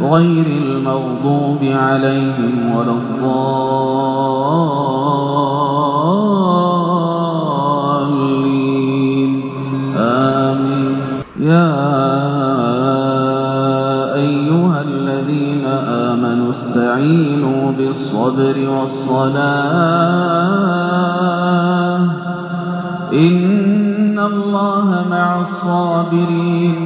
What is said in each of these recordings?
غير المغضوب عليهم ولا الضالين. آمين. يا أيها الذين آمنوا استعينوا بالصبر والصلاة. إن الله مع الصابرين.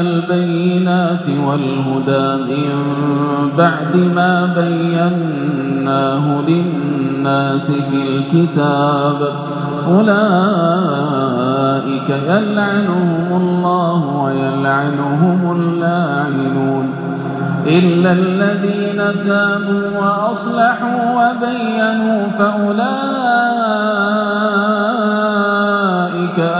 البينات والهدى من بعد ما بيناه للناس في الكتاب. أولئك يلعنهم الله ويلعنهم اللاعنون. إلا الذين تابوا وأصلحوا وبينوا فأولئك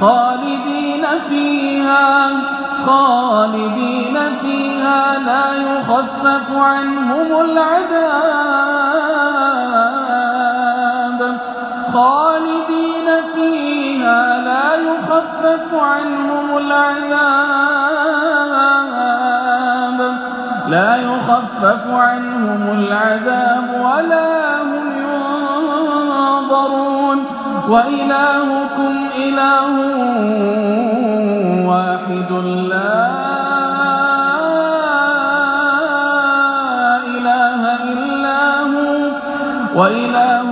خالدين فيها خالدين فيها لا يخفف عنهم العذاب. خالدين فيها لا يخفف عنهم العذاب. لا يخفف عنهم العذاب ولا هم ينظرون. وإلهكم إله واحد لا إله إلا هو. وإلهكم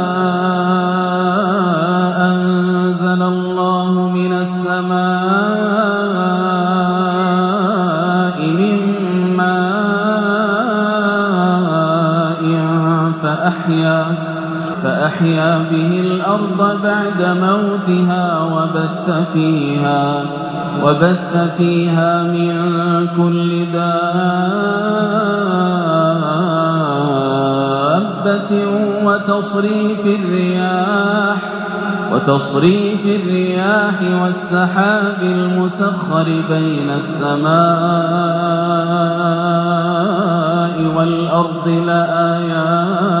فأحيا فأحيا به الأرض بعد موتها وبث فيها وبث فيها من كل دابة وتصريف الرياح وتصريف الرياح والسحاب المسخر بين السماء والأرض لآيات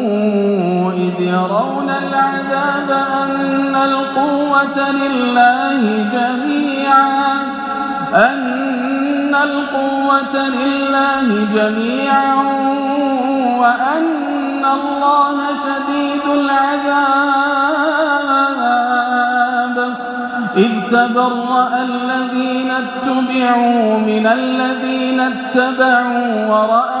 إذ يرون العذاب أن القوة لله جميعا أن القوة لله جميعا وأن الله شديد العذاب. إذ تبرأ الذين اتبعوا من الذين اتبعوا ورأوا